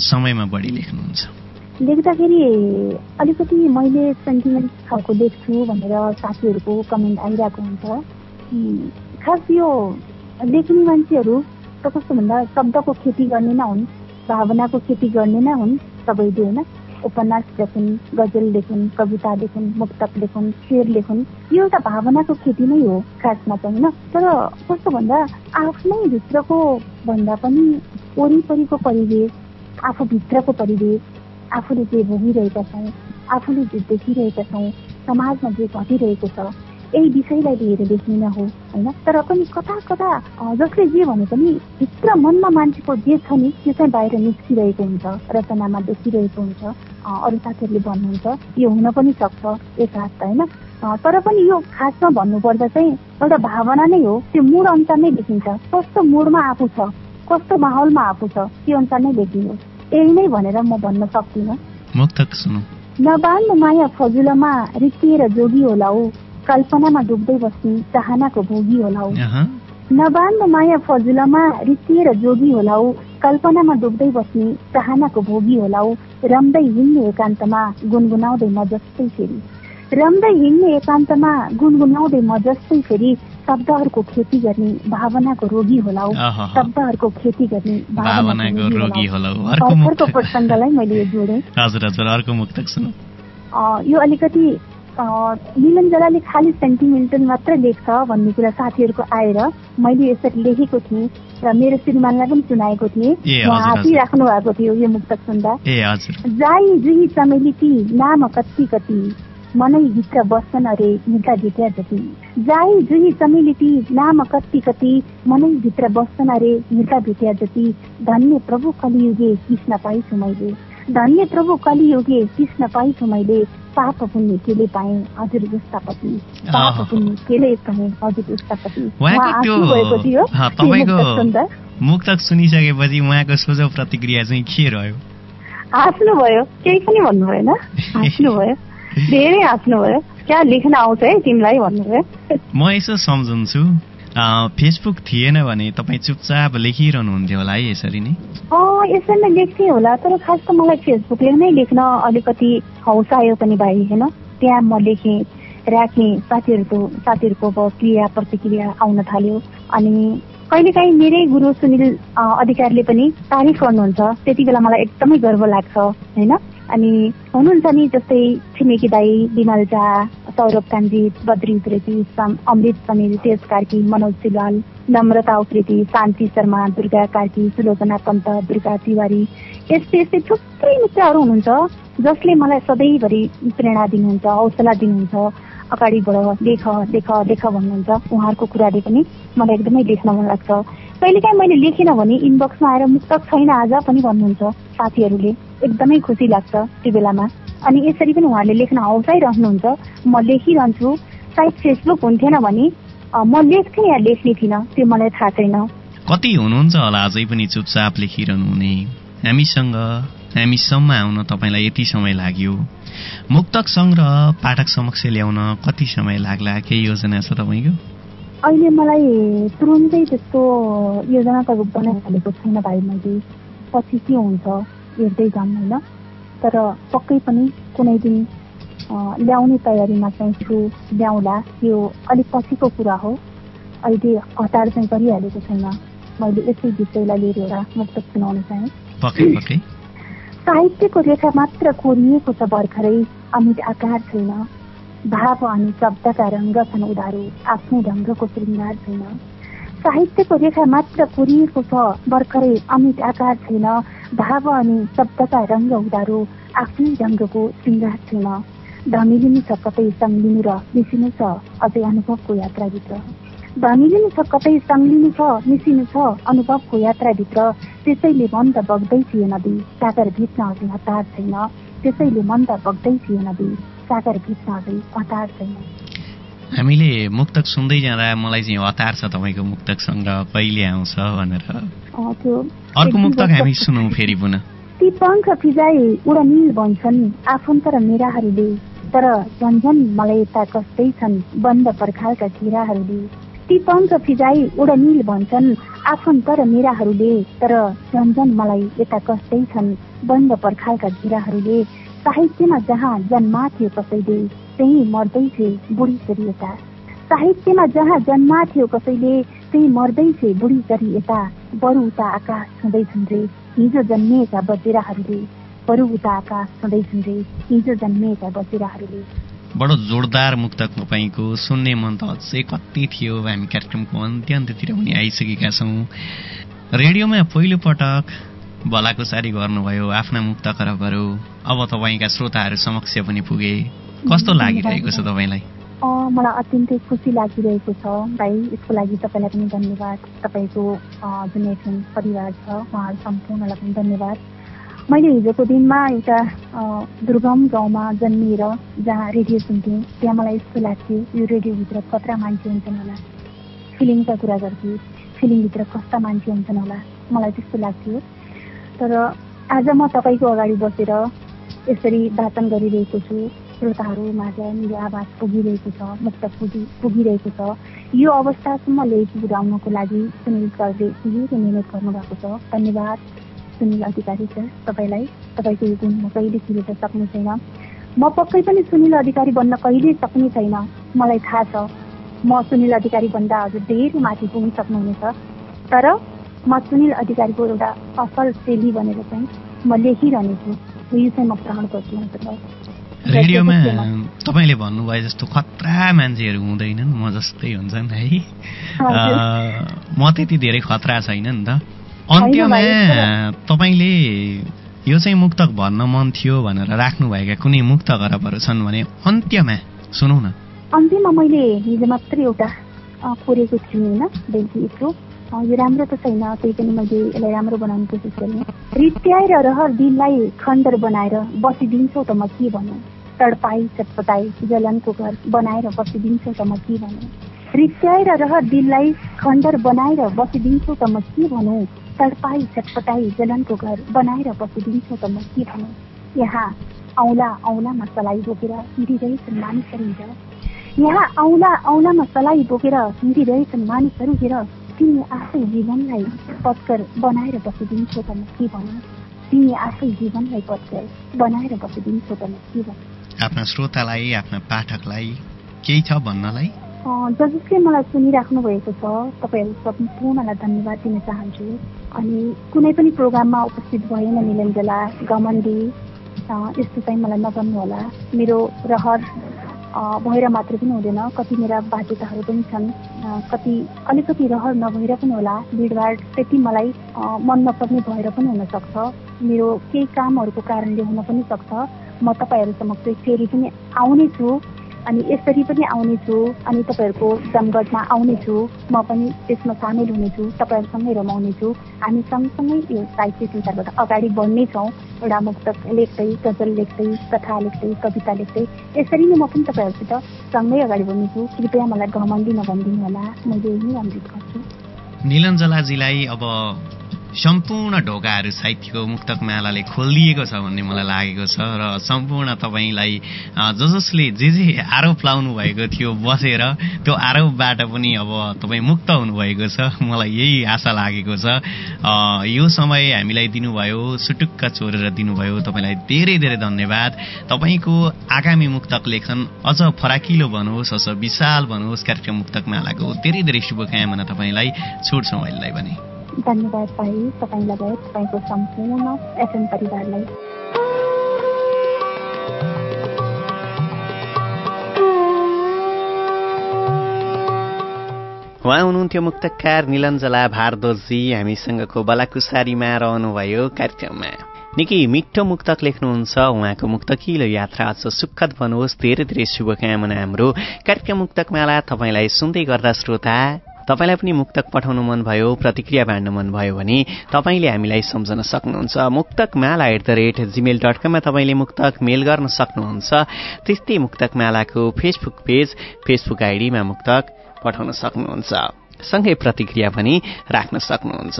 समयमा बढी लेख्नुहुन्छ? लेख्दाखेरि अलिकति मैले सेन्टिमेन्ट खालको लेख्छु भनेर साथीहरूको कमेन्ट आइरहेको हुन्छ। खास यो लेख्ने मान्छेहरू त कस्तो भन्दा शब्दको खेती गर्ने नै हुन् भावनाको खेती गर्ने नै हुन् सबैले होइन? उपन्यास लेखुन् गजल लेखुन् कविता लेखुन् मुक्तक लेखुन् शेर लेखुन् यो एउटा भावनाको खेती नै हो खासमा चाहिँ होइन? तर कस्तो भन्दा आफ्नै भित्रको भन्दा पनि वरिपरिको परिवेश आफूभित्रको परिवेश आफूले जे भोगिरहेका छौँ आफूले जे देखिरहेका छौँ समाजमा जे घटिरहेको छ यही विषयलाई लिएर लेख्ने न हो होइन? तर पनि कता कता जसले जे भने पनि भित्र मनमा मान्छेको जे छ नि त्यो चाहिँ बाहिर निस्किरहेको हुन्छ रचनामा देखिरहेको हुन्छ अरू साथीहरूले भन्नुहुन्छ यो हुन पनि सक्छ एक हात होइन? तर पनि यो खासमा भन्नुपर्दा चाहिँ एउटा भावना नै हो त्यो मुड अनुसार नै देखिन्छ। कस्तो मुडमा आफू छ कस्तो माहौलमा आफू छ त्यो अनुसार नै देखियो। यही नै भनेर म भन्न सक्दिनँ। नबाल्नु माया फजुलमा रिसिएर जोगी होला हो कल्पनामा डुब्दै बस्ने चाहनाको भोगी होला हो नबाल्नु माया फजुलमा रिसिएर जोगी होला हो कल्पनामा डुब्दै बस्ने चाहनाको भोगी होला हो रम्दै हिँड्ने एकान्तमा गुनगुनाउँदै म जस्तै फेरि। रम्दै हिँड्ने एकान्तमा गुनगुनाउँदै म जस्तै फेरि शब्दहरूको खेती गर्ने भावनाको रोगी होला शब्दहरूको खेती गर्ने भावनाको रोगी होला अर्को प्रसङ्गलाई मैले यो जोडेँ। हजुर हजुर अर्को मुक्तक सुन। यो अलिकति निलञ्जलाले खालि सेन्टिमेन्टल मात्रै लेख्छ भन्ने कुरा साथीहरूको आएर मैले यसरी लेखेको थिएँ र मेरो श्रीमानलाई पनि सुनाएको थिएँ। हाँसिराख्नु भएको थियो यो मुक्तक सुन्दा। जाई जुही चमेली नाम कति कति। मनैभित्र बस्छन् अरे हिँड्दा भेट्या जति। जाई जुही चमेलिटी नाम कति कति मनैभित्र बस्छन् अरे हिँड्दा भेट्या जति। धन्य प्रभु कलियुगे कृष्ण पाइछु मैले। धन्य प्रभु कलियुगे कृष्ण पाइछु मैले। पाप पुण्य केले पाएँ हजुर जस्ता पति पाप पुण्य केले पाएँ हजुर जस्ता पति मुक्तक सुनिसकेपछि उहाँको सोझो प्रतिक्रिया चाहिँ के रह्यो? हाँस्नुभयो केही पनि भन्नु भएन। [laughs] हाँस्नुभयो धेरै हाँस्नुभयो क्या लेख्न आउँछ है तिमीलाई भन्नुभयो म यसो सम्झन्छु। फेसबुक थिएन भने तपाईँ चुपचाप लेखिरहनुहुन्थ्यो होला है यसरी नै। यसरी नै लेख्थेँ होला तर खास त मलाई फेसबुकले नै लेख्न अलिकति हौस आयो पनि भाइ होइन? त्यहाँ म लेखेँ राखेँ साथीहरूको साथीहरूको अब क्रिया प्रतिक्रिया आउन थाल्यो। अनि कहिलेकाहीँ मेरै गुरु सुनिल अधिकारीले पनि तारिफ गर्नुहुन्छ। त्यति बेला मलाई एकदमै गर्व लाग्छ होइन? अनि हुनुहुन्छ नि जस्तै छिमेकी दाई विमल झा सौरभ कान्जित बद्री उप्रेती अमृत समीर तेज कार्की मनोज सिलवाल नम्रता उप्रेती शान्ति शर्मा दुर्गा कार्की सुलोचना पन्त दुर्गा तिवारी यस्तै यस्तै थुप्रै मित्रहरू हुनुहुन्छ जसले मलाई सधैँभरि प्रेरणा दिनुहुन्छ हौसला दिनुहुन्छ अगाडि बढ लेख लेख लेख भन्नुहुन्छ। उहाँहरूको कुराले पनि मलाई एकदमै लेख्न मन लाग्छ। कहिलेकाहीँ मैले लेखिनँ भने इनबक्समा आएर मुक्तक छैन आज पनि भन्नुहुन्छ। साथीहरूले एकदमै खुसी लाग्छ त्यो बेलामा। अनि यसरी पनि उहाँहरूले लेख्न हौसाइरहनुहुन्छ म लेखिरहन्छु। सायद फेसबुक हुन्थेन भने म लेख्थेँ या लेख्ने थिइनँ त्यो मलाई थाहा छैन। कति हुनुहुन्छ होला अझै पनि चुपचाप लेखिरहनु हुने हामीसँग हामीसम्म आउन तपाईँलाई यति समय लाग्यो। मुक्तक सङ्ग्रह पाठक समक्ष ल्याउन कति समय लाग्ला? केही योजना छ तपाईँको? अहिले मलाई तुरुन्तै त्यस्तो योजना त बनाइहालेको छैन भाइ मैले पछि के हुन्छ हेर्दै जाउँ होइन। तर पक्कै पनि कुनै दिन ल्याउने तयारीमा चाहिँ छु ल्याउला। यो अलिक पछिको कुरा हो। अहिले हतार चाहिँ गरिहालेको छैन। मैले यसै विषयलाई लिएर एउटा मुक्त सुनाउन चाहेँ। साहित्यको रेखा मात्र कोरिएको छ भर्खरै अमित आकार छैन। भाव अनि शब्दका रङ्ग छन् उधारो आफ्नो ढङ्गको श्रृङ्गार छैन साहित्यको रेखा मात्र कोरिएको छ भर्खरै अमित आकार छैन भाव अनि शब्दका रङ्ग उधारो आफ्नै ढङ्गको श्रृङ्गार छैन धमिलिनु छ कतै सङ्लिनु र मिसिनु छ अझै अनुभवको यात्राभित्र धमिलिनु छ कतै सङ्लिनु छ मिसिनु छ अनुभवको यात्राभित्र त्यसैले मन त बग्दै थियो नदी सागर भित्न अझै हतार छैन त्यसैले मन त बग्दै थियो नदी सागर हतार छैन हामीले मुक्तक सुन्दै जाँदा मलाई चाहिँ हतार छ तपाईँको मुक्तक सङ्ग्रह कहिले आउँछ भनेर। अर्को मुक्तक हामी सुनौ फेरि पुनः। ती पङ्ख फिजाई उडनिल भन्छन् आफन्त र मेराहरूले। तर झन्झन मलाई यता कस्तै छन् बन्द पर्खालका घेराहरूले ती पङ्ख फिजाई उडनिल भन्छन् आफन्त र मेराहरूले। तर झन्झन मलाई यता कस्तै छन् बन्द पर्खालका घेराहरूले साहित्यमा जहाँ जन्मा थियो कसैले त्यही मर्दै थिए बुढी चरी यता साहित्यमा बरु उता आकाश छुँदैछन् रे हिजो जन्मिएका बचेराहरूले बरु उता आकाश रे हिजो जन्मिएका बचेराहरूले बडो जोरदार मुक्तक तपाईँको सुन्ने मन त कति थियो हामी कार्यक्रमको अन्त्य अन्त्यतिर पनि आइसकेका छौँ रेडियोमा पहिलो पटक भलाकुसारी गर्नुभयो आफ्ना मुक्त खराबहरू अब तपाईँका श्रोताहरू समक्ष पनि पुगे। कस्तो लागिरहेको छ तपाईँलाई? मलाई अत्यन्तै खुसी लागिरहेको छ भाइ। यसको लागि तपाईँलाई पनि धन्यवाद। तपाईँको जुन एफएम परिवार छ उहाँहरू सम्पूर्णलाई पनि धन्यवाद। मैले हिजोको दिनमा एउटा दुर्गम गाउँमा जन्मिएर जहाँ रेडियो सुन्थेँ त्यहाँ मलाई यस्तो लाग्थ्यो यो रेडियोभित्र कत्रा मान्छे हुन्छन् होला। फिलिङका कुरा गर्थेँ फिलिङभित्र कस्ता मान्छे हुन्छन् होला। मलाई त्यस्तो लाग्थ्यो। तर आज म तपाईँको अगाडि बसेर यसरी वाचन गरिरहेको छु। श्रोताहरू माझ मेरो आवाज पुगिरहेको छ मुक्त पुगि पुगिरहेको छ। यो अवस्थासम्म ल्याइ पुऱ्याउनको लागि सुनिल सरले धेरै मिहिनेत गर्नुभएको छ। धन्यवाद सुनिल अधिकारी सर तपाईँलाई। तपाईँको यो गुण म कहिले छिरेर सक्ने छैन। म पक्कै पनि सुनिल अधिकारी बन्न कहिले सक्ने छैन। मलाई थाहा छ म सुनिल अधिकारी भन्दा हजुर धेरै माथि पुगिसक्नुहुनेछ। तर म सुनिल अधिकारीको एउटा असल शैली भनेर चाहिँ म लेखिरहनेछु। यो चाहिँ म ग्रहण गर्छु रेडियोमा तपाईँले भन्नुभयो जस्तो खतरा मान्छेहरू हुँदैनन् म जस्तै हुन्छन् है। म त्यति धेरै खतरा छैन नि त। अन्त्यमा तपाईँले यो चाहिँ मुक्तक भन्न मन थियो भनेर राख्नुभएका कुनै मुक्त गरबहरू छन् भने अन्त्यमा सुनौ न। अन्त्यमा मैले हिजो मात्रै एउटा कोरेको थिएँ होइन बेलुकी यसो यो राम्रो त छैन त्यही पनि मैले यसलाई राम्रो बनाउने कोसिस गरेँ। रित्याएर रहर दिललाई खण्डर बनाएर बसिदिन्छौ त म के भनौँ तडपाई चटपटाई जलनको घर बनाएर बसिदिन्छौ त म के भनौँ रित्याएर रहर दिललाई खण्डर बनाएर बसिदिन्छौ त म के भनौँ तडपाई चटपटाई जलनको घर बनाएर बसिदिन्छौ त म के भनौँ यहाँ औला औलामा सलाई बोकेर हिँडिरहेछन् मानिसहरू हेर यहाँ औला औलामा सलाई बोकेर हिँडिरहेछन् मानिसहरू हेर तिमी आफै जीवनलाई पत्कर बनाएर बसिदिन्छौ त म के भनौँ तिमी आफै जीवनलाई पत्कर बनाएर बसिदिन्छौ त म के भनौँ आफ्ना श्रोतालाई आफ्ना पाठकलाई केही छ भन्नलाई? जसले मलाई सुनिराख्नु भएको छ तपाईँहरू सम्पूर्णलाई धन्यवाद दिन चाहन्छु। अनि कुनै पनि प्रोग्राममा उपस्थित भएन मिलन बेला गमन्दी यस्तो चाहिँ मलाई नगर्नु होला मेरो रहर भएर मात्र पनि हुँदैन। कति मेरा बाध्यताहरू पनि छन्। कति अलिकति रहर नभएर पनि होला। भिडभाड त्यति मलाई मन नपर्ने भएर पनि हुनसक्छ मेरो केही कामहरूको कारणले हुन पनि सक्छ। म तपाईँहरू समक्ष फेरि पनि आउने छु। अनि यसरी पनि आउनेछु अनि तपाईँहरूको जमघटमा आउनेछु। म पनि त्यसमा सामेल हुनेछु तपाईँहरूसँगै रमाउनेछु। हामी सँगसँगै यो साहित्य संसारबाट अगाडि बढ्नेछौँ एउटा मुक्तक लेख्दै गजल लेख्दै कथा लेख्दै कविता लेख्दै यसरी नै म पनि तपाईँहरूसित सँगै अगाडि बढ्नेछु। कृपया मलाई घमण्डी नभनिदिनु होला मैले यही अनुरोध गर्छु। निलञ्जलाजीलाई अब सम्पूर्ण ढोकाहरू साहित्यको मुक्तक मालाले खोलिदिएको छ भन्ने मलाई लागेको छ र सम्पूर्ण तपाईँलाई ज जसले जे जे आरोप लाउनु भएको थियो बसेर त्यो आरोपबाट पनि अब तपाईँ मुक्त हुनुभएको छ मलाई यही आशा लागेको छ। यो समय हामीलाई दिनुभयो सुटुक्क चोरेर दिनुभयो। तपाईँलाई धेरै धेरै धन्यवाद। तपाईँको आगामी मुक्तक लेखन अझ फराकिलो बनोस् अझ विशाल बनोस् कार्यक्रम मुक्तक मालाको धेरै धेरै शुभकामना तपाईँलाई। छोड्छौँ अहिलेलाई भने धन्यवाद भाइ तपाईँ लगायत तपाईँको सम्पूर्ण एफएम परिवारलाई। उहाँ हुनुहुन्थ्यो मुक्तकार निलञ्जला भारद्वाजी हामीसँगको बलाकुसारीमा रहनुभयो कार्यक्रममा। निकै मिठो मुक्तक लेख्नुहुन्छ उहाँको मुक्तकिलो यात्रा अझ सुखद बनोस् धेरै धेरै शुभकामना हाम्रो। कार्यक्रम मुक्तकमाला तपाईँलाई सुन्दै गर्दा श्रोता तपाईँलाई पनि मुक्तक पठाउनु मन भयो प्रतिक्रिया बाँड्नु मन भयो भने तपाईँले हामीलाई सम्झन सक्नुहुन्छ। Muktak Mala at the rate Gmail dot कममा तपाईँले मुक्तक मेल गर्न सक्नुहुन्छ। त्यस्तै मुक्तक मालाको फेसबुक पेज फेसबुक आइडीमा मुक्तक पठाउन सक्नुहुन्छ। सँगै प्रतिक्रिया पनि राख्न सक्नुहुन्छ।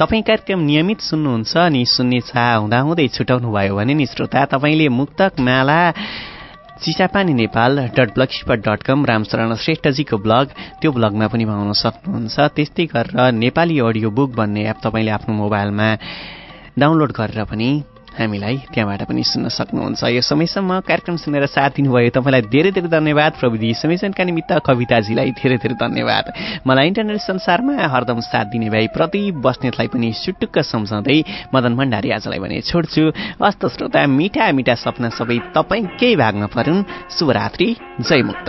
तपाईँ कार्यक्रम नियमित सुन्नुहुन्छ अनि सुन्ने छा हुँदाहुँदै छुटाउनु भयो भने नि श्रोता तपाईँले Muktak Mala Chisapani Nepal dot blog spot dot com Ramcharan श्रेष्ठजीको blog त्यो ब्लगमा पनि पाउन सक्नुहुन्छ। त्यस्तै गरेर नेपाली अडियो बुक भन्ने एप तपाईँले आफ्नो मोबाइलमा डाउनलोड गरेर पनि हामीलाई त्यहाँबाट पनि सुन्न सक्नुहुन्छ। यो समयसम्म कार्यक्रम सुनेर साथ दिनुभयो। तपाईँलाई धेरै धेरै धन्यवाद प्रविधि। समेसनका निमित्त कविताजीलाई धेरै धेरै धन्यवाद। मलाई इन्टरनेट संसारमा हरदम साथ दिने भाइ प्रति बस्नेतलाई पनि सुटुक्क सम्झाउँदै मदन भण्डारी आजलाई भने छोड्छु। हस्त श्रोता मिठा मिठा सपना सबै तपाईँ केही भाग्न परुन् शुभरात्रि जय मुक्त।